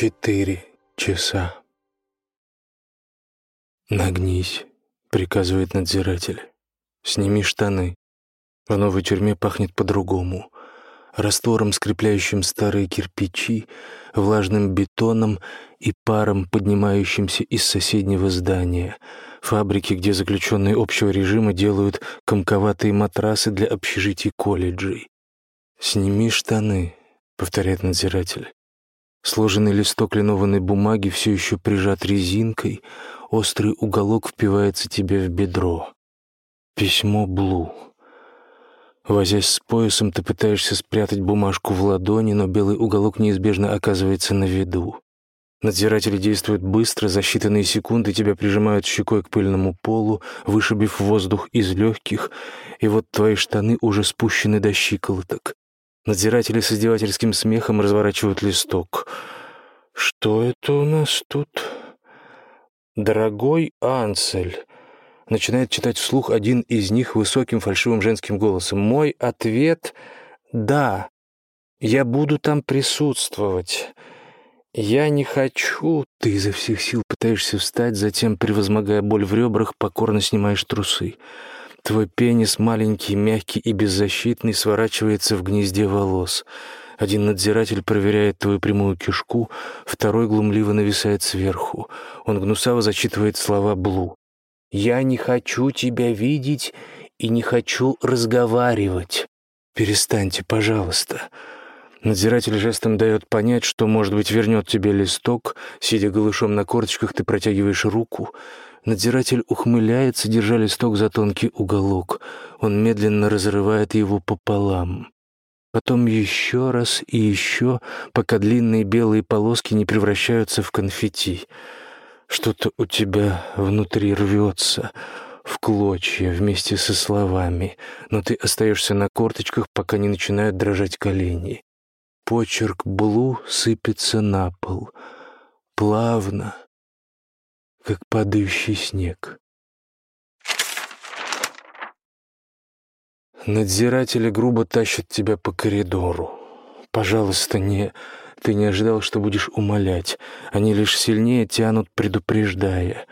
Четыре часа. «Нагнись», — приказывает надзиратель. «Сними штаны. В новой тюрьме пахнет по-другому. Раствором, скрепляющим старые кирпичи, влажным бетоном и паром, поднимающимся из соседнего здания. Фабрики, где заключенные общего режима делают комковатые матрасы для общежитий колледжей. «Сними штаны», — повторяет надзиратель. Сложенный листок линованной бумаги все еще прижат резинкой, острый уголок впивается тебе в бедро. Письмо Блу. Возясь с поясом, ты пытаешься спрятать бумажку в ладони, но белый уголок неизбежно оказывается на виду. Надзиратели действуют быстро, за считанные секунды тебя прижимают щекой к пыльному полу, вышибив воздух из легких, и вот твои штаны уже спущены до щиколоток. Надзиратели с издевательским смехом разворачивают листок. «Что это у нас тут?» «Дорогой Ансель», — начинает читать вслух один из них высоким фальшивым женским голосом. «Мой ответ — да, я буду там присутствовать. Я не хочу...» Ты изо всех сил пытаешься встать, затем, превозмогая боль в ребрах, покорно снимаешь трусы. Твой пенис, маленький, мягкий и беззащитный, сворачивается в гнезде волос. Один надзиратель проверяет твою прямую кишку, второй глумливо нависает сверху. Он гнусаво зачитывает слова Блу. «Я не хочу тебя видеть и не хочу разговаривать. Перестаньте, пожалуйста». Надзиратель жестом дает понять, что, может быть, вернет тебе листок. Сидя голышом на корточках, ты протягиваешь руку — Надзиратель ухмыляется, держа листок за тонкий уголок. Он медленно разрывает его пополам. Потом еще раз и еще, пока длинные белые полоски не превращаются в конфетти. Что-то у тебя внутри рвется в клочья вместе со словами, но ты остаешься на корточках, пока не начинают дрожать колени. Почерк Блу сыпется на пол. Плавно, как падающий снег. Надзиратели грубо тащат тебя по коридору. Пожалуйста, не... Ты не ожидал, что будешь умолять. Они лишь сильнее тянут, предупреждая.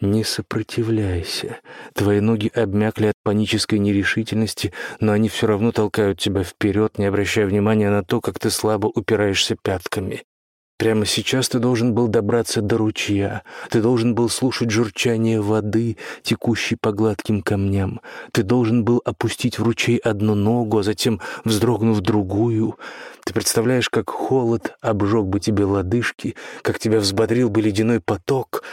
Не сопротивляйся. Твои ноги обмякли от панической нерешительности, но они все равно толкают тебя вперед, не обращая внимания на то, как ты слабо упираешься пятками. Прямо сейчас ты должен был добраться до ручья, ты должен был слушать журчание воды, текущей по гладким камням, ты должен был опустить в ручей одну ногу, а затем, вздрогнув другую, ты представляешь, как холод обжег бы тебе лодыжки, как тебя взбодрил бы ледяной поток.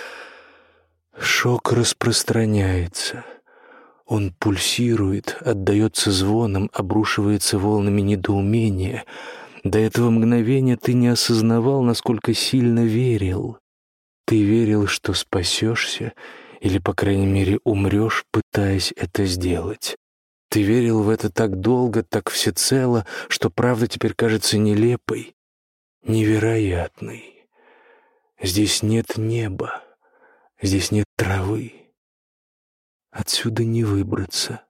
Шок распространяется. Он пульсирует, отдается звоном, обрушивается волнами недоумения — до этого мгновения ты не осознавал, насколько сильно верил. Ты верил, что спасешься, или, по крайней мере, умрешь, пытаясь это сделать. Ты верил в это так долго, так всецело, что правда теперь кажется нелепой, невероятной. Здесь нет неба, здесь нет травы. Отсюда не выбраться.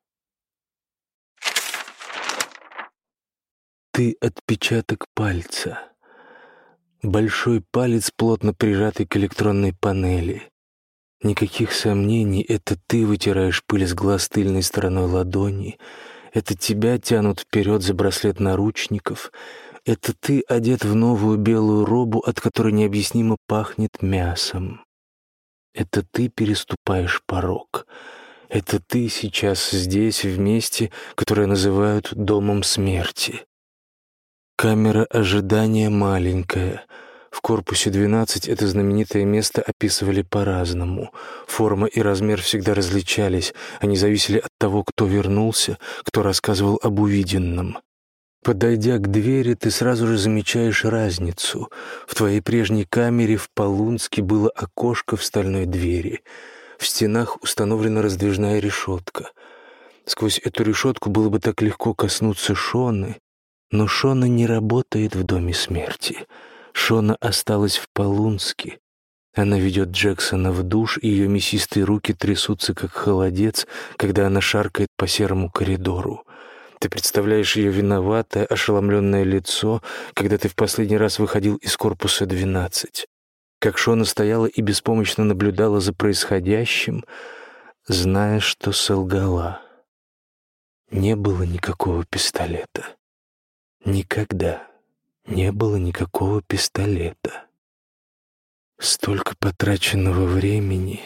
Ты отпечаток пальца. Большой палец, плотно прижатый к электронной панели. Никаких сомнений, это ты вытираешь пыль с глаз тыльной стороной ладони. Это тебя тянут вперед за браслет наручников. Это ты одет в новую белую робу, от которой необъяснимо пахнет мясом. Это ты переступаешь порог. Это ты сейчас здесь, в месте, которое называют «домом смерти». Камера ожидания маленькая. В корпусе 12 это знаменитое место описывали по-разному. Форма и размер всегда различались, они зависели от того, кто вернулся, кто рассказывал об увиденном. Подойдя к двери, ты сразу же замечаешь разницу. В твоей прежней камере в Полунске было окошко в стальной двери. В стенах установлена раздвижная решетка. Сквозь эту решетку было бы так легко коснуться Шоны, но Шона не работает в Доме смерти. Шона осталась в Полунске. Она ведет Джексона в душ, и ее мясистые руки трясутся, как холодец, когда она шаркает по серому коридору. Ты представляешь ее виноватое, ошеломленное лицо, когда ты в последний раз выходил из корпуса 12. Как Шона стояла и беспомощно наблюдала за происходящим, зная, что солгала. Не было никакого пистолета. Никогда не было никакого пистолета. Столько потраченного времени,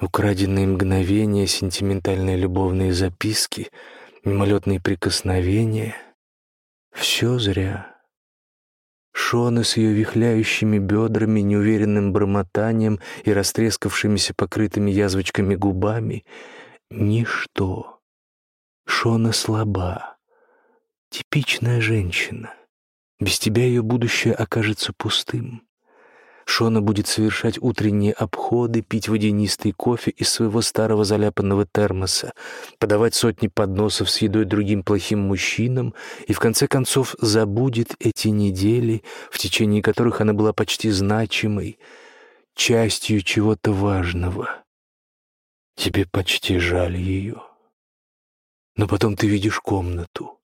украденные мгновения, сентиментальные любовные записки, мимолетные прикосновения — все зря. Шона с ее вихляющими бедрами, неуверенным бормотанием и растрескавшимися покрытыми язвочками губами — ничто. Шона слаба, типичная женщина. Без тебя ее будущее окажется пустым. Шона будет совершать утренние обходы, пить водянистый кофе из своего старого заляпанного термоса, подавать сотни подносов с едой другим плохим мужчинам и, в конце концов, забудет эти недели, в течение которых она была почти значимой, частью чего-то важного. Тебе почти жаль ее. Но потом ты видишь комнату,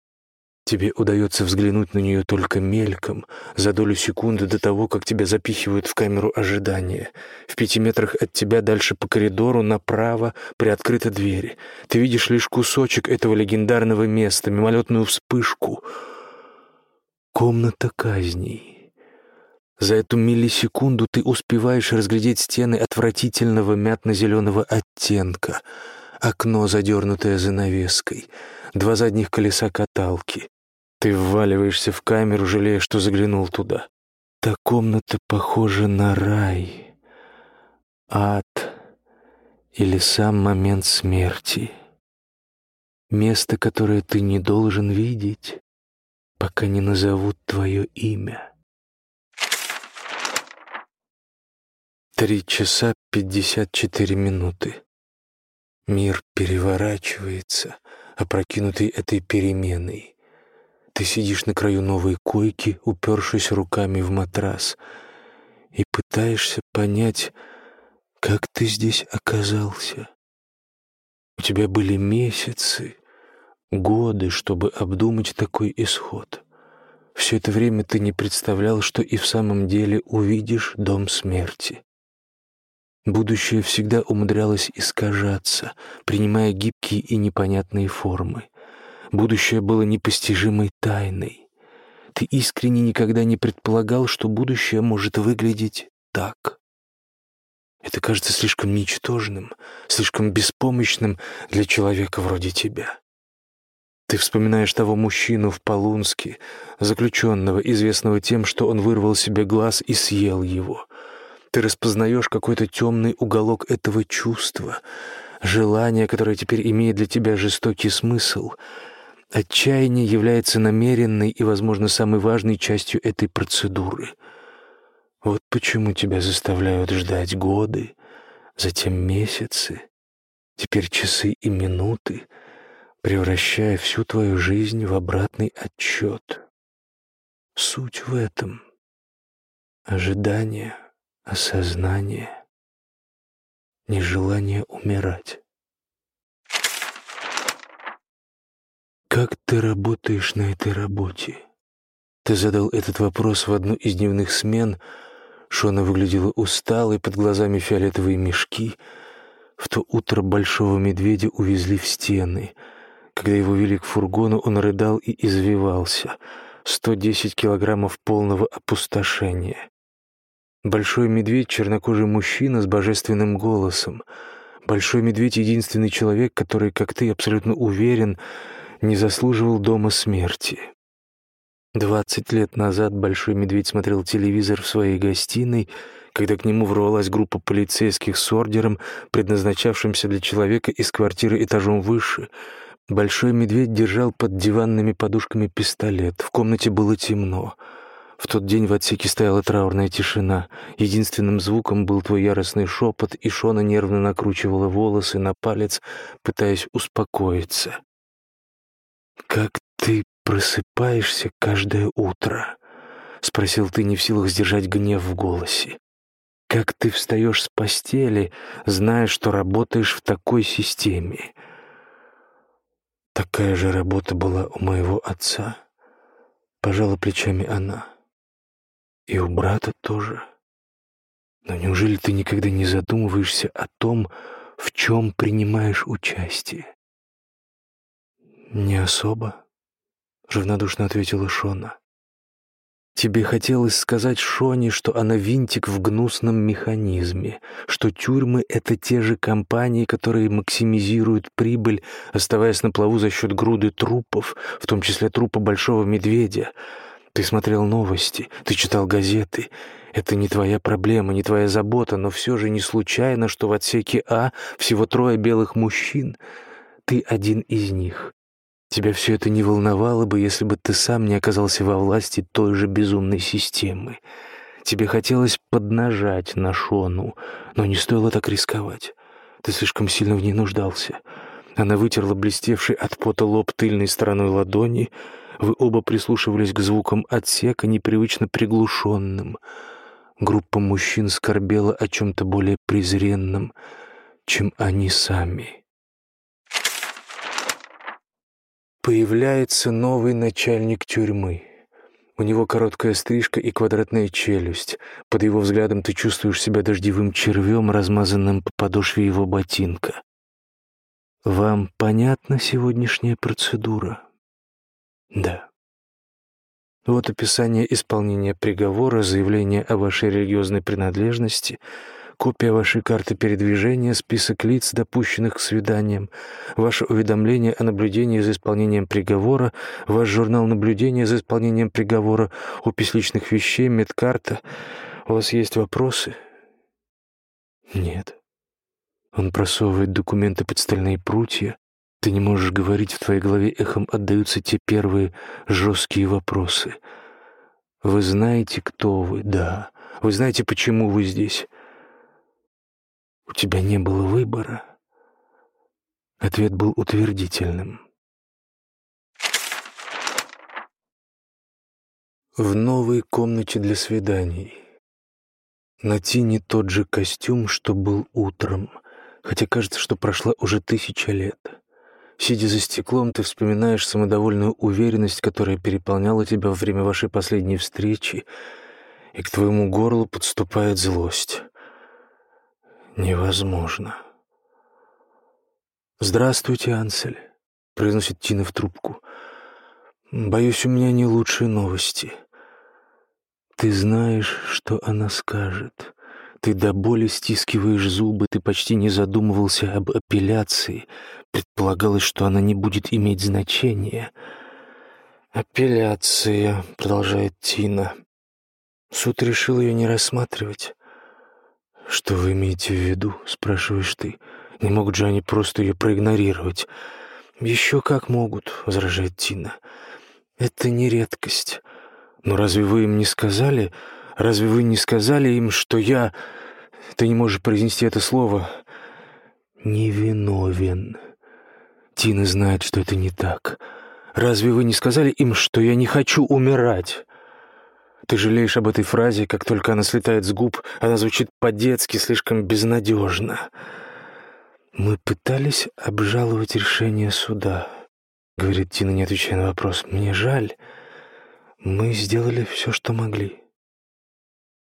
Тебе удается взглянуть на нее только мельком, за долю секунды до того, как тебя запихивают в камеру ожидания. В пяти метрах от тебя дальше по коридору направо приоткрыта дверь. Ты видишь лишь кусочек этого легендарного места, мимолетную вспышку. Комната казней. За эту миллисекунду ты успеваешь разглядеть стены отвратительного мятно-зеленого оттенка, окно, задернутое занавеской, два задних колеса каталки, ты вваливаешься в камеру, жалея, что заглянул туда. Та комната похожа на рай, ад или сам момент смерти. Место, которое ты не должен видеть, пока не назовут твое имя. Три часа пятьдесят четыре минуты. Мир переворачивается, опрокинутый этой переменой. Ты сидишь на краю новой койки, упершись руками в матрас, и пытаешься понять, как ты здесь оказался. У тебя были месяцы, годы, чтобы обдумать такой исход. Все это время ты не представлял, что и в самом деле увидишь дом смерти. Будущее всегда умудрялось искажаться, принимая гибкие и непонятные формы. Будущее было непостижимой тайной. Ты искренне никогда не предполагал, что будущее может выглядеть так. Это кажется слишком ничтожным, слишком беспомощным для человека вроде тебя. Ты вспоминаешь того мужчину в Полунске, заключенного, известного тем, что он вырвал себе глаз и съел его. Ты распознаешь какой-то темный уголок этого чувства, желание, которое теперь имеет для тебя жестокий смысл — Отчаяние является намеренной и, возможно, самой важной частью этой процедуры. Вот почему тебя заставляют ждать годы, затем месяцы, теперь часы и минуты, превращая всю твою жизнь в обратный отчет. Суть в этом — ожидание, осознание, нежелание умирать. «Как ты работаешь на этой работе?» Ты задал этот вопрос в одну из дневных смен. Шона выглядела усталой, под глазами фиолетовые мешки. В то утро большого медведя увезли в стены. Когда его вели к фургону, он рыдал и извивался. 110 килограммов полного опустошения. Большой медведь — чернокожий мужчина с божественным голосом. Большой медведь — единственный человек, который, как ты, абсолютно уверен, не заслуживал дома смерти. Двадцать лет назад Большой Медведь смотрел телевизор в своей гостиной, когда к нему ворвалась группа полицейских с ордером, предназначавшимся для человека из квартиры этажом выше. Большой Медведь держал под диванными подушками пистолет. В комнате было темно. В тот день в отсеке стояла траурная тишина. Единственным звуком был твой яростный шепот, и Шона нервно накручивала волосы на палец, пытаясь успокоиться. «Как ты просыпаешься каждое утро?» — спросил ты, не в силах сдержать гнев в голосе. «Как ты встаешь с постели, зная, что работаешь в такой системе?» Такая же работа была у моего отца. Пожала плечами она. И у брата тоже. Но неужели ты никогда не задумываешься о том, в чем принимаешь участие? Не особо, равнодушно ответила Шона. Тебе хотелось сказать Шоне, что она винтик в гнусном механизме, что тюрьмы — это те же компании, которые максимизируют прибыль, оставаясь на плаву за счет груды трупов, в том числе трупа большого медведя. Ты смотрел новости, ты читал газеты. Это не твоя проблема, не твоя забота, но все же не случайно, что в отсеке А всего трое белых мужчин. Ты один из них. Тебя все это не волновало бы, если бы ты сам не оказался во власти той же безумной системы. Тебе хотелось поднажать на Шону, но не стоило так рисковать. Ты слишком сильно в ней нуждался. Она вытерла блестевший от пота лоб тыльной стороной ладони. Вы оба прислушивались к звукам отсека, непривычно приглушенным. Группа мужчин скорбела о чем-то более презренном, чем они сами. Появляется новый начальник тюрьмы. У него короткая стрижка и квадратная челюсть. Под его взглядом ты чувствуешь себя дождевым червем, размазанным по подошве его ботинка. Вам понятна сегодняшняя процедура? Да. Вот описание исполнения приговора, заявление о вашей религиозной принадлежности — копия вашей карты передвижения, список лиц, допущенных к свиданиям, ваше уведомление о наблюдении за исполнением приговора, ваш журнал наблюдения за исполнением приговора, опись личных вещей, медкарта. У вас есть вопросы? Нет. Он просовывает документы под стальные прутья. Ты не можешь говорить, в твоей голове эхом отдаются те первые жесткие вопросы. Вы знаете, кто вы, да. Вы знаете, почему вы здесь. У тебя не было выбора. Ответ был утвердительным. В новой комнате для свиданий. На Тине тот же костюм, что был утром, хотя кажется, что прошла уже тысяча лет. Сидя за стеклом, ты вспоминаешь самодовольную уверенность, которая переполняла тебя во время вашей последней встречи, и к твоему горлу подступает злость невозможно. «Здравствуйте, Ансель», — произносит Тина в трубку. «Боюсь, у меня не лучшие новости. Ты знаешь, что она скажет. Ты до боли стискиваешь зубы, ты почти не задумывался об апелляции. Предполагалось, что она не будет иметь значения». «Апелляция», — продолжает Тина. Суд решил ее не рассматривать. «Что вы имеете в виду?» — спрашиваешь ты. «Не могут же они просто ее проигнорировать?» «Еще как могут», — возражает Тина. «Это не редкость. Но разве вы им не сказали? Разве вы не сказали им, что я...» Ты не можешь произнести это слово. «Невиновен». Тина знает, что это не так. Разве вы не сказали им, что я не хочу умирать? Ты жалеешь об этой фразе, как только она слетает с губ, она звучит по-детски, слишком безнадежно. «Мы пытались обжаловать решение суда», — говорит Тина, не отвечая на вопрос. «Мне жаль. Мы сделали все, что могли».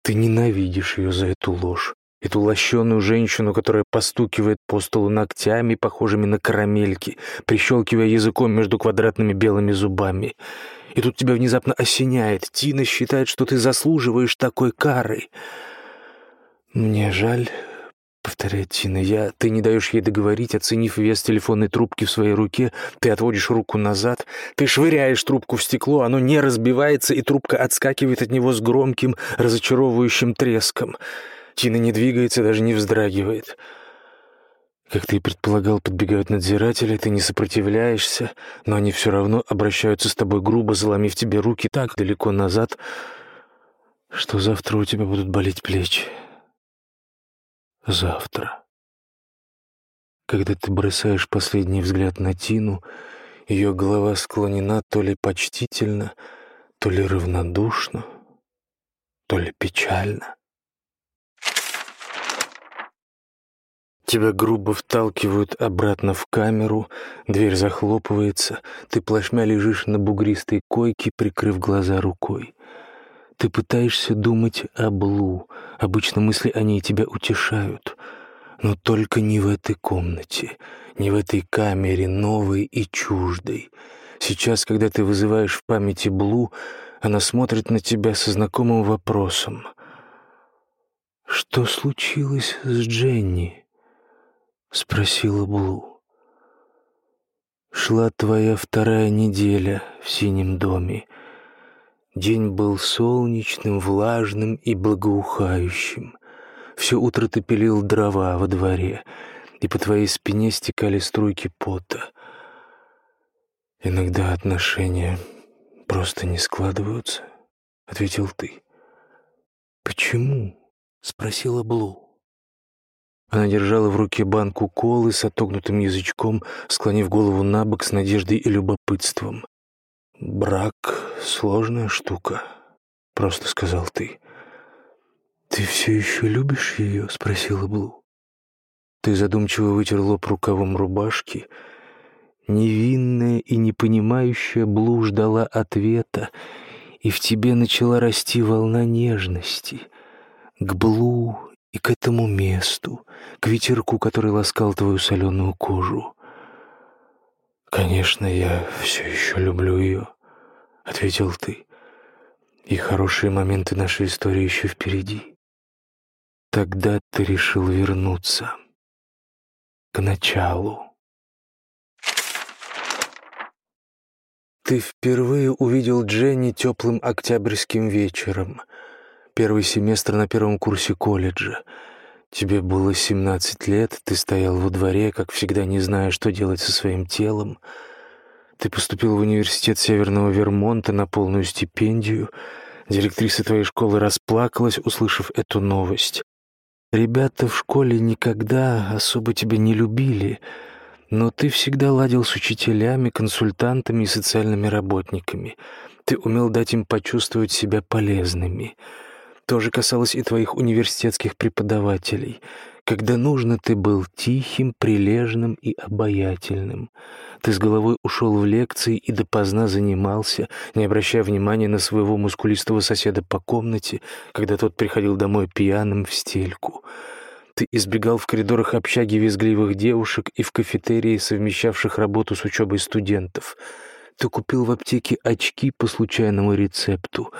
Ты ненавидишь ее за эту ложь, эту лощеную женщину, которая постукивает по столу ногтями, похожими на карамельки, прищелкивая языком между квадратными белыми зубами — и тут тебя внезапно осеняет. Тина считает, что ты заслуживаешь такой кары. «Мне жаль», — повторяет Тина, — «я... Ты не даешь ей договорить, оценив вес телефонной трубки в своей руке, ты отводишь руку назад, ты швыряешь трубку в стекло, оно не разбивается, и трубка отскакивает от него с громким, разочаровывающим треском. Тина не двигается, даже не вздрагивает». Как ты и предполагал, подбегают надзиратели, ты не сопротивляешься, но они все равно обращаются с тобой грубо, заломив тебе руки так далеко назад, что завтра у тебя будут болеть плечи. Завтра. Когда ты бросаешь последний взгляд на Тину, ее голова склонена то ли почтительно, то ли равнодушно, то ли печально. Тебя грубо вталкивают обратно в камеру, дверь захлопывается, ты плашмя лежишь на бугристой койке, прикрыв глаза рукой. Ты пытаешься думать о Блу, обычно мысли о ней тебя утешают, но только не в этой комнате, не в этой камере, новой и чуждой. Сейчас, когда ты вызываешь в памяти Блу, она смотрит на тебя со знакомым вопросом. «Что случилось с Дженни?» — спросила Блу. Шла твоя вторая неделя в синем доме. День был солнечным, влажным и благоухающим. Все утро ты пилил дрова во дворе, и по твоей спине стекали струйки пота. Иногда отношения просто не складываются, — ответил ты. «Почему?» — спросила Блу. Она держала в руке банку колы с отогнутым язычком, склонив голову на бок с надеждой и любопытством. «Брак — сложная штука», — просто сказал ты. «Ты все еще любишь ее?» — спросила Блу. Ты задумчиво вытер лоб рукавом рубашки. Невинная и непонимающая Блу ждала ответа, и в тебе начала расти волна нежности. К Блу и к этому месту, к ветерку, который ласкал твою соленую кожу. «Конечно, я все еще люблю ее», — ответил ты. «И хорошие моменты нашей истории еще впереди. Тогда ты решил вернуться к началу». Ты впервые увидел Дженни теплым октябрьским вечером — первый семестр на первом курсе колледжа. Тебе было 17 лет, ты стоял во дворе, как всегда не зная, что делать со своим телом. Ты поступил в университет Северного Вермонта на полную стипендию. Директриса твоей школы расплакалась, услышав эту новость. Ребята в школе никогда особо тебя не любили, но ты всегда ладил с учителями, консультантами и социальными работниками. Ты умел дать им почувствовать себя полезными — то же касалось и твоих университетских преподавателей. Когда нужно, ты был тихим, прилежным и обаятельным. Ты с головой ушел в лекции и допоздна занимался, не обращая внимания на своего мускулистого соседа по комнате, когда тот приходил домой пьяным в стельку. Ты избегал в коридорах общаги визгливых девушек и в кафетерии, совмещавших работу с учебой студентов — ты купил в аптеке очки по случайному рецепту.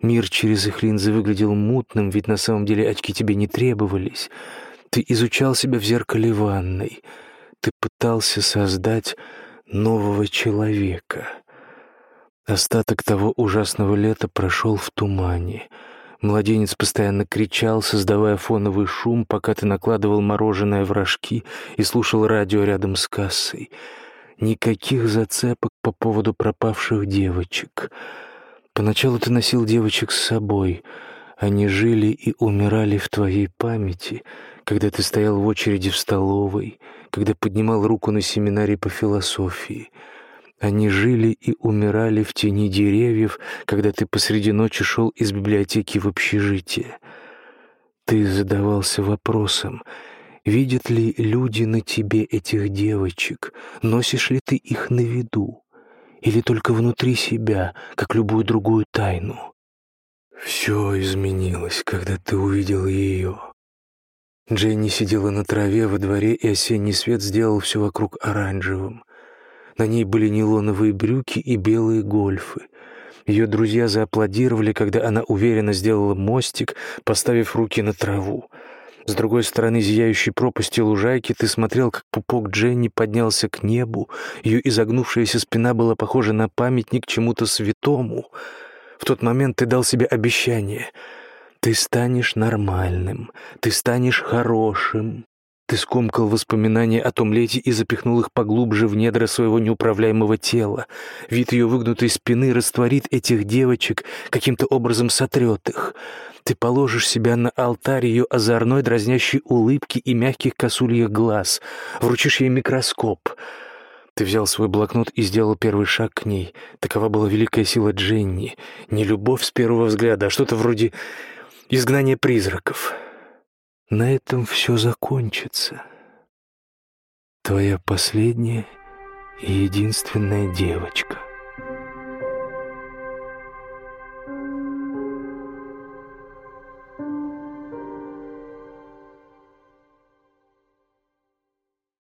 Мир через их линзы выглядел мутным, ведь на самом деле очки тебе не требовались. Ты изучал себя в зеркале ванной. Ты пытался создать нового человека. Остаток того ужасного лета прошел в тумане. Младенец постоянно кричал, создавая фоновый шум, пока ты накладывал мороженое в рожки и слушал радио рядом с кассой. Никаких зацепок по поводу пропавших девочек. Поначалу ты носил девочек с собой. Они жили и умирали в твоей памяти, когда ты стоял в очереди в столовой, когда поднимал руку на семинаре по философии. Они жили и умирали в тени деревьев, когда ты посреди ночи шел из библиотеки в общежитие. Ты задавался вопросом — Видят ли люди на тебе этих девочек? Носишь ли ты их на виду? Или только внутри себя, как любую другую тайну? Все изменилось, когда ты увидел ее. Дженни сидела на траве во дворе, и осенний свет сделал все вокруг оранжевым. На ней были нейлоновые брюки и белые гольфы. Ее друзья зааплодировали, когда она уверенно сделала мостик, поставив руки на траву. С другой стороны зияющей пропасти лужайки ты смотрел, как пупок Дженни поднялся к небу. Ее изогнувшаяся спина была похожа на памятник чему-то святому. В тот момент ты дал себе обещание. Ты станешь нормальным, ты станешь хорошим. Ты скомкал воспоминания о том лете и запихнул их поглубже в недра своего неуправляемого тела. Вид ее выгнутой спины растворит этих девочек, каким-то образом сотрет их. Ты положишь себя на алтарь ее озорной, дразнящей улыбки и мягких косульях глаз, вручишь ей микроскоп. Ты взял свой блокнот и сделал первый шаг к ней. Такова была великая сила Дженни. Не любовь с первого взгляда, а что-то вроде изгнания призраков. На этом все закончится. твоя последняя и единственная девочка».